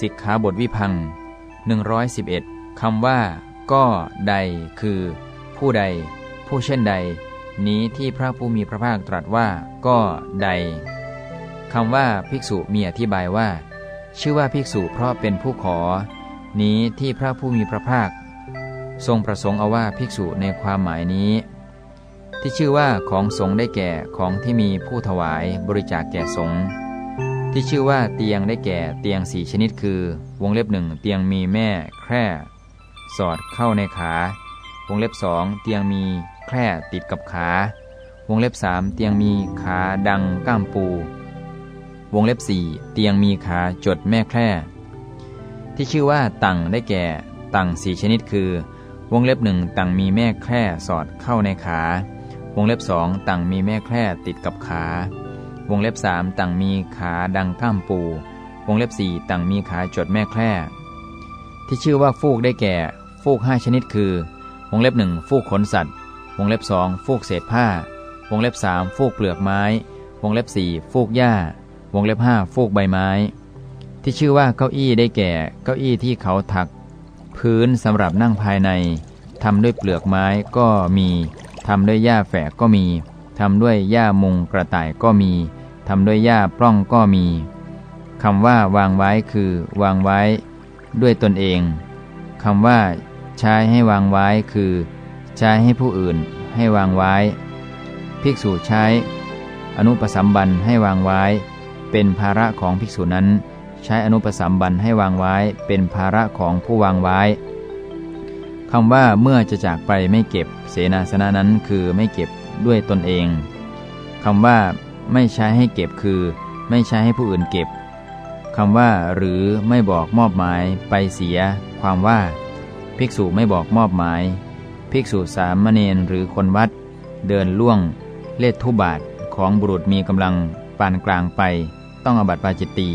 สิกขาบทวิพัง111คำว่า ก็ใด คือ ผู้ใด ผู้เช่นใด นี้ที่พระผู้มีพระภาคตรัสว่า ก็ใดคำว่าภิกษุมีอธิบายว่า ชื่อว่าภิกษุเพราะเป็นผู้ขอ นี้ที่พระผู้มีพระภาค ทรงประสงค์เอาว่าภิกษุในความหมายนี้ ที่ชื่อว่าของสงได้แก่ของที่มีผู้ถวายบริจาคแก่สงฆ์ ที่ชื่อว่าเตียงได้แก่เตียงสี่ชนิดคือ วงเล็บหนึ่งเตียงมีแม่แคร่ สอดเข้าในขา วงเล็บสองเตียงมีแคร่ติดกับขา วงเล็บสามเตียงมีขาดังก้ามปู วงเล็บสี่เตียงมีขาจดแม่แคร่ ที่ชื่อว่าตังได้แก่ตังสี่ชนิดคือ วงเล็บหนึ่งตังมีแม่แคร่สอดเข้าในขา วงเล็บสองตังมีแม่แคร่ติดกับขา วงเล็บสามตังมีขาดังก้ามปู วงเล็บสี่ตังมีขาจดแม่แคร่ ที่ชื่อว่าฟูกได้แก่ ฟูกห้าชนิดคือ วงเล็บหนึ่งฟูกขนสัตว์ วงเล็บสองฟูกเศษผ้า วงเล็บสามฟูกเปลือกไม้ วงเล็บสี่ฟูกหญ้า วงเล็บห้าฟูกใบไม้ ที่ชื่อว่าเก้าอี้ได้แก่ เก้าอี้ที่เขาถัก พื้นสำหรับนั่งภายในทำด้วยเปลือกไม้ก็มีทำด้วยหญ้าแฝกก็มี ทำด้วยหญ้ามุงกระต่ายก็มีทำด้วยหญ้าปล้องก็มีคำว่าวางไว้คือ วางไว้ ด้วยตนเองคำว่าใช้ให้วางไว้คือ ใช้ให้ผู้อื่นให้วางไว้ ภิกษุใช้ อนุปสัมบันให้วางไว้ เป็นภาระของภิกษุนั้น ใช้อนุปสัมบันให้วางไว้ เป็นภาระของผู้วางไว้คำว่าเมื่อจะจากไปไม่เก็บเสนาสนะนั้นคือไม่เก็บ ด้วยตนเองคำว่าไม่ใช้ให้เก็บคือ ไม่ใช้ให้ผู้อื่นเก็บคำว่า หรือไม่บอกมอบหมายไปเสีย ความว่า ภิกษุไม่บอกมอบหมาย ภิกษุสามเณรหรือคนวัด เดินล่วง เลททุบาทของบุรุษมีกำลังปานกลางไป ต้องอบัติปาจิตตี